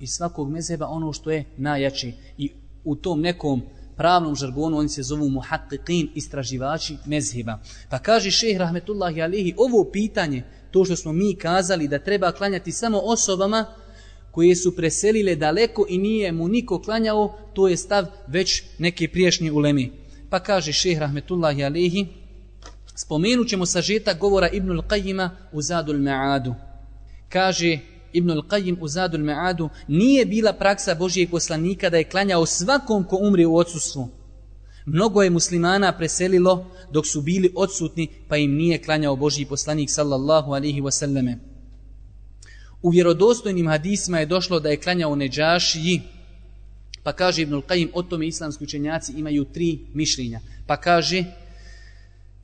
iz svakog mezheba ono što je najjači. I u tom nekom pravnom žargonu oni se zovu muhaqqiqin, istraživači mezheba. Pa kaže šejh rahmetullahi alihi, ovo pitanje, to što smo mi kazali da treba klanjati samo osobama koje su preselile daleko i nije mu niko klanjao, to je stav već neke priješnje ulemi. Pa kaže šejh rahmetullahi alihi, spomenut ćemo sažetak govora Ibnul Qajima u Zadul Ma'adu. Kaže Ibn al-Qayyim u Zadul Me'adu, nije bila praksa Božijeg poslanika da je klanjao svakom ko umri u odsustvu. Mnogo je muslimana preselilo dok su bili odsutni, pa im nije klanjao Božiji poslanik sallallahu alaihi wasallame. U vjerodostojnim hadisima je došlo da je klanjao Neđašiji, pa kaže Ibn al-Qayyim, o tome islamski učenjaci imaju tri mišljenja. Pa kaže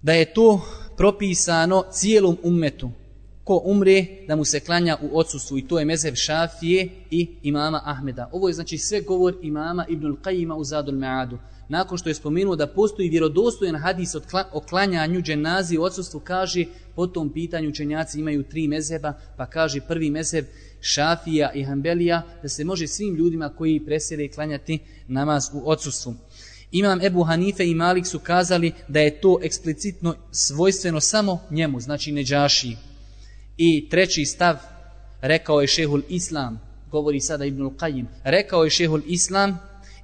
da je to propisano cijelom ummetu, ko umre da mu se klanja u odsustvu i to je mezheb Šafije i imama Ahmeda. Ovo je znači sve govor imama Ibnul Qajima u Zadul Me'adu. Nakon što je spomenuo da postoji vjerodostojen hadis o klanjanju dženazi u odsustvu, kaže po tom pitanju učenjaci imaju tri mezheba, pa kaže prvi mezheb Šafija i Hanbelija da se može svim ljudima koji presede klanjati namaz u odsustvu. Imam Ebu Hanife i Malik su kazali da je to eksplicitno svojstveno samo njemu, znači neđašiji. I treći stav, rekao je šehul Islam, govori sada Ibnul Qajim, rekao je šehul Islam,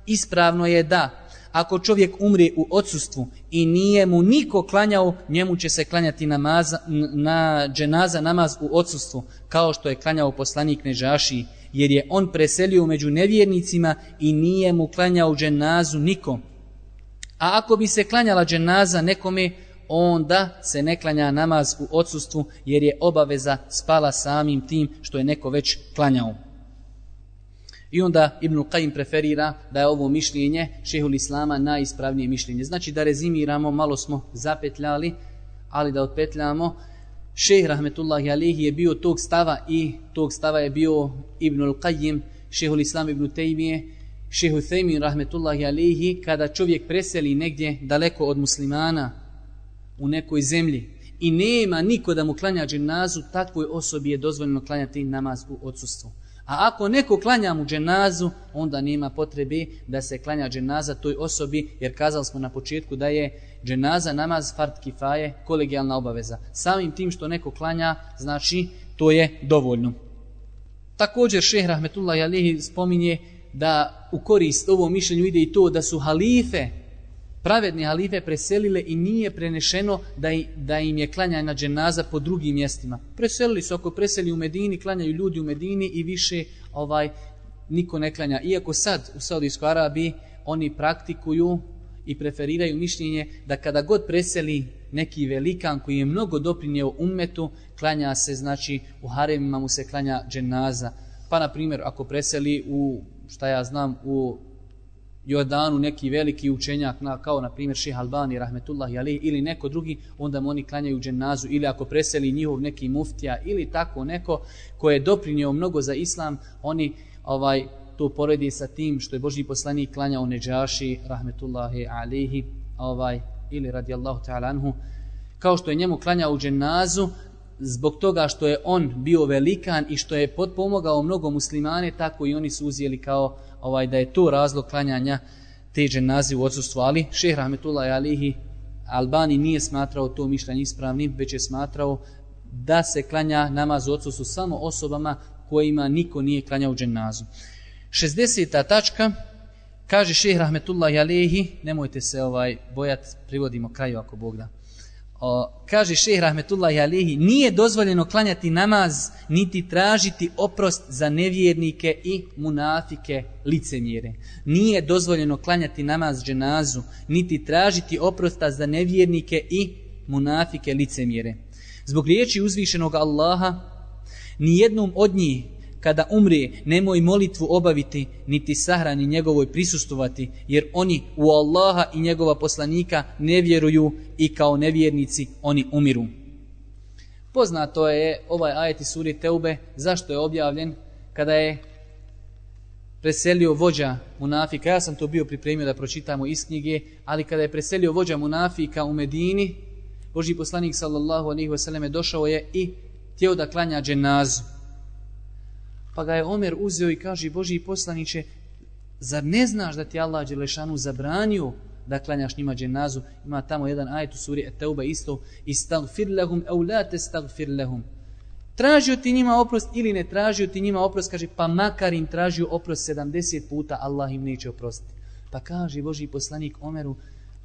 ispravno je da, ako čovjek umri u odsustvu i nije mu niko klanjao, njemu će se klanjati namaza, na dženaza namaz u odsustvu, kao što je klanjao poslanik Nežaši, jer je on preselio među nevjernicima i nije mu klanjao dženazu nikom. A ako bi se klanjala dženaza nekome, onda se ne klanja namaz u odsustvu jer je obaveza spala samim tim što je neko već klanjao. I onda Ibn Qayyim preferira da je ovo mišljenje šehul Islama najispravnije mišljenje. Znači da rezimiramo, malo smo zapetljali, ali da otpetljamo. Šeh Rahmetullahi Alihi je bio tog stava i tog stava je bio Ibn Qayyim, šehul Islam Ibn Tejmije, šehu Thejmin Rahmetullahi Alihi, kada čovjek preseli negdje daleko od muslimana u nekoj zemlji i nema niko da mu klanja dženazu, takvoj osobi je dozvoljeno klanjati namaz u odsustvu. A ako neko klanja mu dženazu, onda nema potrebe da se klanja dženaza toj osobi, jer kazali smo na početku da je dženaza namaz fard kifaje, kolegijalna obaveza. Samim tim što neko klanja, znači to je dovoljno. Također šeh Rahmetullah Jalihi spominje da u korist ovom mišljenju ide i to da su halife pravedni halife preselile i nije prenešeno da, i, da im je klanjana dženaza po drugim mjestima. Preselili su, ako preseli u Medini, klanjaju ljudi u Medini i više ovaj niko ne klanja. Iako sad u Saudijskoj Arabiji oni praktikuju i preferiraju mišljenje da kada god preseli neki velikan koji je mnogo doprinjeo ummetu, klanja se, znači u haremima mu se klanja dženaza. Pa, na primjer, ako preseli u, šta ja znam, u Jordanu neki veliki učenjak na, kao na primjer Ših Albani rahmetullahi ali ili neko drugi onda mu oni klanjaju dženazu ili ako preseli njihov neki muftija ili tako neko ko je doprinio mnogo za islam oni ovaj to poredi sa tim što je Božji poslanik klanjao Neđaši rahmetullahi alihi ovaj ili radijallahu ta'ala anhu. Kao što je njemu klanjao u dženazu zbog toga što je on bio velikan i što je potpomogao mnogo muslimane, tako i oni su uzijeli kao ovaj da je to razlog klanjanja te dženaze u odsustvu. Ali šeh Rahmetullah Alihi Albani nije smatrao to mišljenje ispravnim, već je smatrao da se klanja namaz u odsustvu samo osobama kojima niko nije klanjao dženazu. 60. tačka kaže šeh Rahmetullah Alihi, nemojte se ovaj bojat, privodimo kraju ako Bog da o, kaže šeh Rahmetullahi Alihi, nije dozvoljeno klanjati namaz, niti tražiti oprost za nevjernike i munafike licemjere. Nije dozvoljeno klanjati namaz dženazu, niti tražiti oprosta za nevjernike i munafike licemjere. Zbog riječi uzvišenog Allaha, nijednom od njih kada umre, nemoj molitvu obaviti, niti sahrani njegovoj prisustovati, jer oni u Allaha i njegova poslanika ne vjeruju i kao nevjernici oni umiru. Poznato je ovaj ajet iz suri Teube, zašto je objavljen kada je preselio vođa munafika. Ja sam to bio pripremio da pročitamo iz knjige, ali kada je preselio vođa munafika u Medini, Boži poslanik sallallahu alaihi wasallam došao je i tijelo da klanja dženazu. Pa ga je Omer uzeo i kaže, Boži poslaniće, zar ne znaš da ti Allah Đelešanu zabranio da klanjaš njima dženazu? Ima tamo jedan ajet u suri Eteuba isto, istagfir lehum, au la te stagfir lehum. Tražio ti njima oprost ili ne tražio ti njima oprost, kaže, pa makar im tražio oprost 70 puta, Allah im neće oprostiti. Pa kaže Boži poslanik Omeru,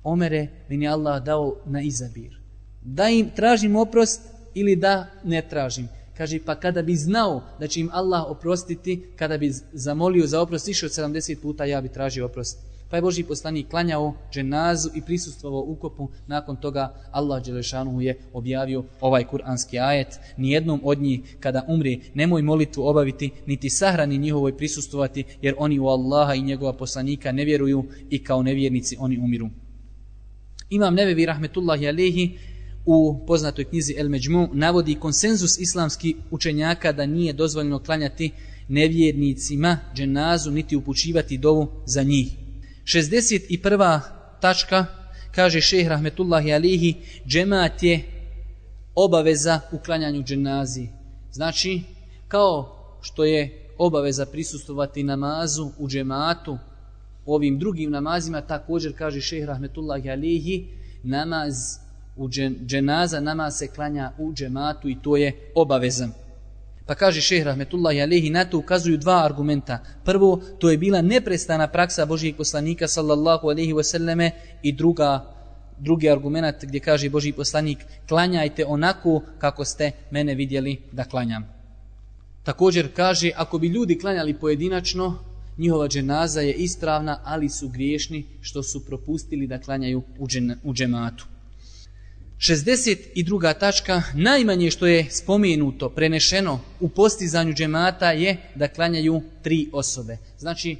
Omere, meni Allah dao na izabir. Da im tražim oprost ili da ne tražim. Kaže, pa kada bi znao da će im Allah oprostiti, kada bi zamolio za oprost više od 70 puta, ja bi tražio oprost. Pa je Boži poslanik klanjao dženazu i prisustvovao ukopu. Nakon toga Allah Đelešanu je objavio ovaj kuranski ajet. Nijednom od njih kada umri nemoj molitvu obaviti, niti sahrani njihovoj prisustvovati, jer oni u Allaha i njegova poslanika ne vjeruju i kao nevjernici oni umiru. Imam Nebevi Rahmetullahi Alehi u poznatoj knjizi El Međmu navodi konsenzus islamski učenjaka da nije dozvoljeno klanjati nevjernicima dženazu niti upućivati dovu za njih. 61. tačka kaže šeh Rahmetullahi Alihi džemat je obaveza u klanjanju dženazi. Znači, kao što je obaveza prisustovati namazu u džematu u ovim drugim namazima, također kaže šeh Rahmetullahi Alihi namaz u dženaza nama se klanja u džematu i to je obavezan. Pa kaže šehr Rahmetullahi Alehi, na to ukazuju dva argumenta. Prvo, to je bila neprestana praksa Božijeg poslanika sallallahu alaihi wasallame i druga, drugi argument gdje kaže Božji poslanik, klanjajte onako kako ste mene vidjeli da klanjam. Također kaže, ako bi ljudi klanjali pojedinačno, njihova dženaza je ispravna, ali su griješni što su propustili da klanjaju u, džen, u džematu. 62. tačka, najmanje što je spomenuto, prenešeno u postizanju džemata je da klanjaju tri osobe. Znači,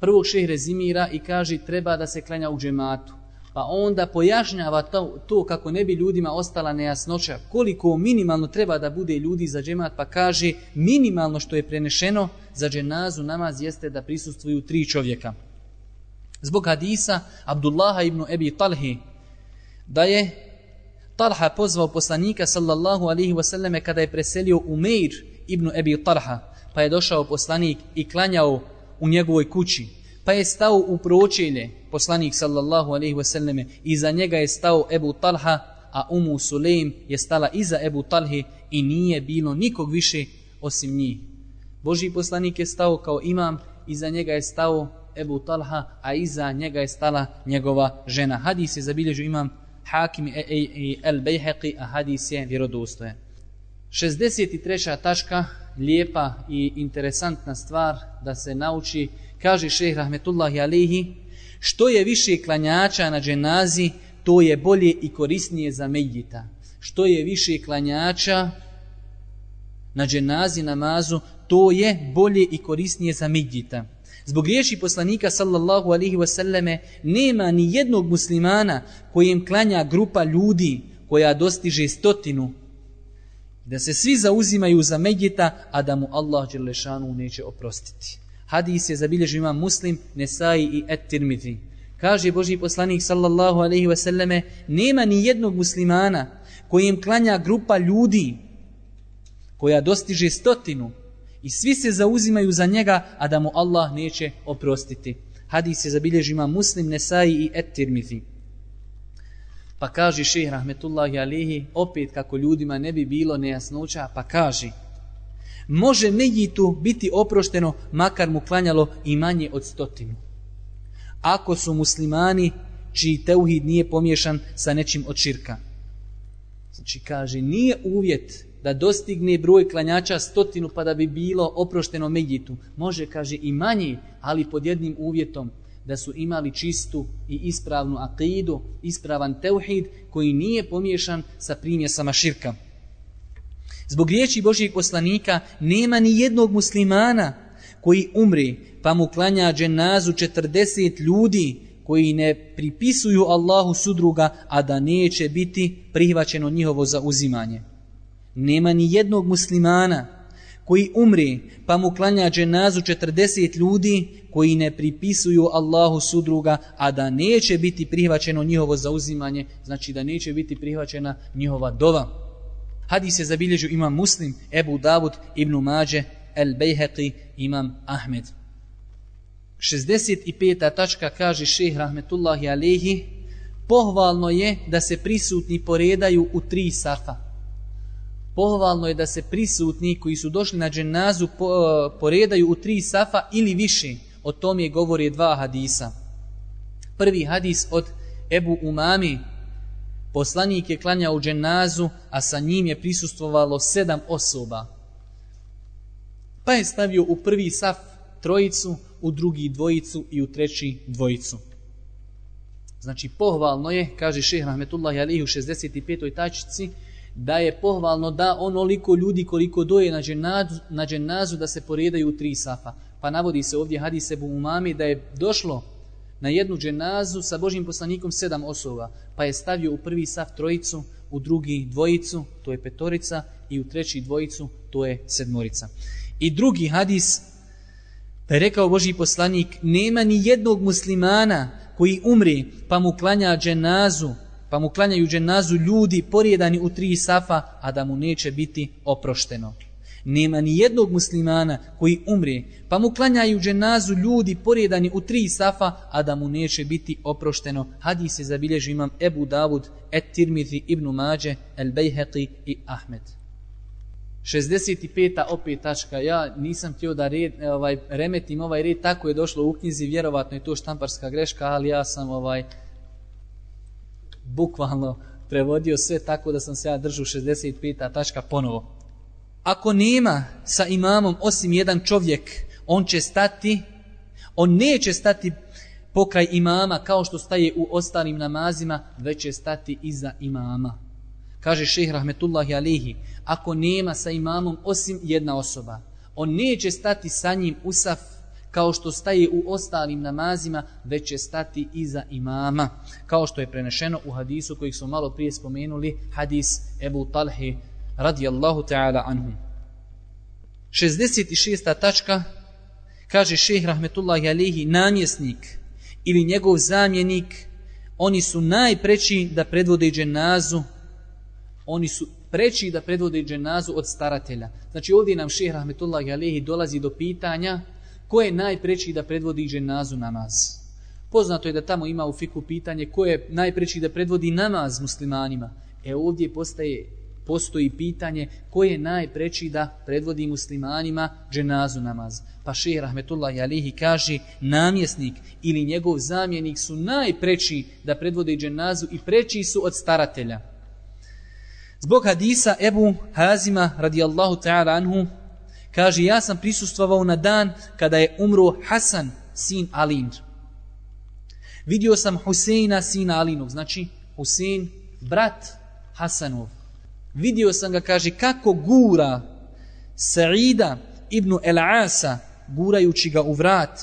prvog šeh rezimira i kaže treba da se klanja u džematu. Pa onda pojašnjava to, to kako ne bi ljudima ostala nejasnoća koliko minimalno treba da bude ljudi za džemat pa kaže minimalno što je prenešeno za dženazu namaz jeste da prisustvuju tri čovjeka. Zbog hadisa Abdullaha ibn Ebi Talhi da je Talha pozvao poslanika sallallahu alihi wasallame kada je preselio Umeir ibn Ebi Talha pa je došao poslanik i klanjao u njegovoj kući pa je stao u pročelje poslanik sallallahu alaihi wasallame iza njega je stao Ebu Talha a Umu Sulejm je stala iza Ebu Talhi i nije bilo nikog više osim njih. Boži poslanik je stao kao imam iza njega je stao Ebu Talha a iza njega je stala njegova žena. Hadis je zabilježio imam Hakim i el Bejheqi a hadis je vjerodostojen 63. tačka lijepa i interesantna stvar da se nauči kaže šejh rahmetullahi alihi, što je više klanjača na dženazi, to je bolje i korisnije za medjita. Što je više klanjača na dženazi namazu, to je bolje i korisnije za medjita. Zbog riječi poslanika sallallahu alihi wasallame nema ni jednog muslimana kojem klanja grupa ljudi koja dostiže stotinu da se svi zauzimaju za medjita, a da mu Allah Đelešanu neće oprostiti. Hadis je zabilježio imam Muslim, Nesai i Et-Tirmidhi. Kaže Boži poslanik sallallahu alaihi ve selleme, nema ni jednog muslimana kojem klanja grupa ljudi koja dostiže stotinu i svi se zauzimaju za njega, a da mu Allah neće oprostiti. Hadis je zabilježima imam Muslim, Nesai i Et-Tirmizi. Pa kaže šehr rahmetullahi alihi, opet kako ljudima ne bi bilo nejasnoća, pa kaže, može Mejitu biti oprošteno makar mu klanjalo i manje od stotinu. Ako su muslimani čiji teuhid nije pomješan sa nečim od širka. Znači kaže, nije uvjet da dostigne broj klanjača stotinu pa da bi bilo oprošteno Megitu. Može, kaže, i manje, ali pod jednim uvjetom da su imali čistu i ispravnu akidu, ispravan teuhid koji nije pomiješan sa primjesama širka. Zbog riječi Božijeg poslanika nema ni jednog muslimana koji umri pa mu klanja dženazu 40 ljudi koji ne pripisuju Allahu sudruga, a da neće biti prihvaćeno njihovo zauzimanje. Nema ni jednog muslimana koji umri pa mu klanja dženazu 40 ljudi koji ne pripisuju Allahu sudruga, a da neće biti prihvaćeno njihovo zauzimanje, znači da neće biti prihvaćena njihova dova. Hadis je zabilježio imam Muslim, Ebu Davud, Ibn Mađe, El Bejheqi, imam Ahmed. 65. tačka kaže šeh rahmetullahi alehi, pohvalno je da se prisutni poredaju u tri safa. Pohvalno je da se prisutni koji su došli na dženazu e, poredaju u tri safa ili više. O tom je govori dva hadisa. Prvi hadis od Ebu Umami, Poslanik je klanjao u dženazu, a sa njim je prisustvovalo sedam osoba. Pa je stavio u prvi saf trojicu, u drugi dvojicu i u treći dvojicu. Znači, pohvalno je, kaže šehr Rahmetullah Alihi u 65. tačici, da je pohvalno da onoliko ljudi koliko doje na dženazu, na dženazu da se poredaju u tri safa. Pa navodi se ovdje hadise bu umami da je došlo na jednu dženazu sa Božim poslanikom sedam osoba, pa je stavio u prvi saf trojicu, u drugi dvojicu, to je petorica, i u treći dvojicu, to je sedmorica. I drugi hadis, da je rekao Boži poslanik, nema ni jednog muslimana koji umri, pa mu klanja dženazu, pa mu klanjaju dženazu ljudi porijedani u tri safa, a da mu neće biti oprošteno nema ni jednog muslimana koji umre, pa mu klanjaju dženazu ljudi porijedani u tri safa, a da mu neće biti oprošteno. Hadis se zabilježi imam Ebu Davud, Et Tirmizi, Ibn Mađe, El Bejheqi i Ahmed. 65. opet tačka. Ja nisam htio da red, e, ovaj, remetim ovaj red, tako je došlo u knjizi, vjerovatno je to štamparska greška, ali ja sam ovaj bukvalno prevodio sve tako da sam se ja držu 65. tačka ponovo ako nema sa imamom osim jedan čovjek, on će stati, on neće stati pokraj imama kao što staje u ostalim namazima, već će stati iza imama. Kaže šejh rahmetullahi alihi, ako nema sa imamom osim jedna osoba, on neće stati sa njim u saf kao što staje u ostalim namazima, već će stati iza imama. Kao što je prenešeno u hadisu kojih smo malo prije spomenuli, hadis Ebu Talhi radijallahu ta'ala anhum. 66. tačka kaže šejh rahmetullahi alihi namjesnik ili njegov zamjenik oni su najpreći da predvode dženazu oni su preći da predvode dženazu od staratelja znači ovdje nam šejh rahmetullahi alihi dolazi do pitanja ko je najpreći da predvodi dženazu namaz poznato je da tamo ima u fiku pitanje ko je najpreći da predvodi namaz muslimanima e ovdje postaje postoji pitanje ko je najpreći da predvodi muslimanima dženazu namaz. Pa šehr Rahmetullah Jalihi kaže namjesnik ili njegov zamjenik su najpreći da predvode dženazu i preći su od staratelja. Zbog hadisa Ebu Hazima radijallahu ta'ala anhu kaže ja sam prisustvovao na dan kada je umro Hasan sin Alin. Vidio sam Huseina sina Alinov, znači Husein brat Hasanov vidio sam ga, kaže, kako gura Sa'ida ibn El-Asa, gurajući ga u vrat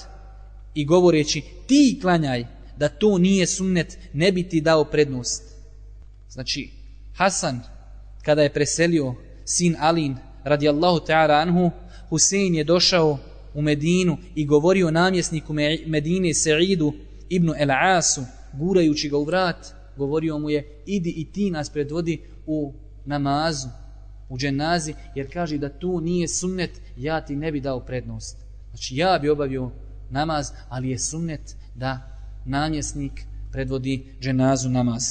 i govoreći, ti klanjaj, da to nije sunnet, ne bi ti dao prednost. Znači, Hasan, kada je preselio sin Alin, radijallahu ta'ala anhu, Husein je došao u Medinu i govorio namjesniku Medine Sa'idu ibn El-Asu, gurajući ga u vrat, govorio mu je, idi i ti nas predvodi u namazu, u dženazi, jer kaže da tu nije sunnet, ja ti ne bi dao prednost. Znači ja bi obavio namaz, ali je sunnet da namjesnik predvodi dženazu namaz.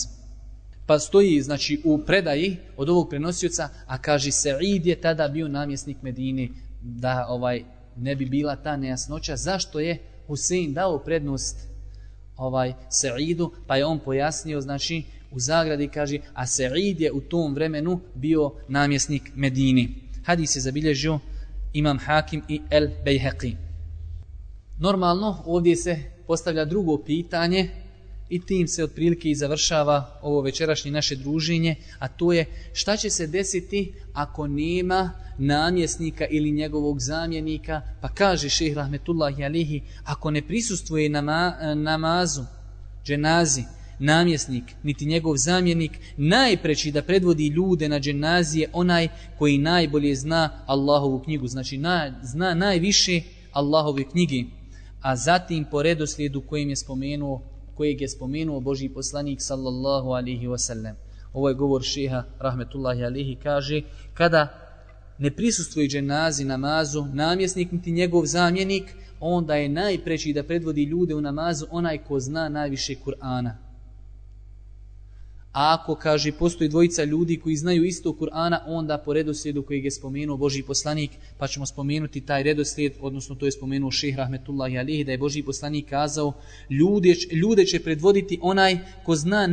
Pa stoji znači u predaji od ovog prenosioca, a kaže Sa'id je tada bio namjesnik Medine, da ovaj ne bi bila ta nejasnoća. Zašto je Husein dao prednost ovaj Sa'idu, pa je on pojasnio, znači, u zagradi kaže, a Sa'id je u tom vremenu bio namjesnik Medini. Hadis je zabilježio Imam Hakim i El Bejheqi. Normalno, ovdje se postavlja drugo pitanje i tim se otprilike i završava ovo večerašnje naše druženje, a to je šta će se desiti ako nema namjesnika ili njegovog zamjenika, pa kaže šehr Rahmetullahi Alihi, ako ne prisustvuje nama, e, namazu, dženazi, namjesnik, niti njegov zamjenik, najpreći da predvodi ljude na dženazije onaj koji najbolje zna Allahovu knjigu, znači na, zna najviše Allahove knjige, a zatim po redoslijedu kojim je spomenuo, kojeg je spomenuo Boži poslanik sallallahu alihi wasallam. Ovo je govor šeha rahmetullahi alihi, kaže, kada ne prisustuje dženazi namazu, namjesnik niti njegov zamjenik, onda je najpreći da predvodi ljude u namazu onaj ko zna najviše Kur'ana. A ako, kaže, postoji dvojica ljudi koji znaju isto Kur'ana, onda po redoslijedu kojeg je spomenuo Boži poslanik, pa ćemo spomenuti taj redoslijed, odnosno to je spomenuo šehr Rahmetullahi Alihi, da je Boži poslanik kazao, ljude, ljude će predvoditi onaj ko zna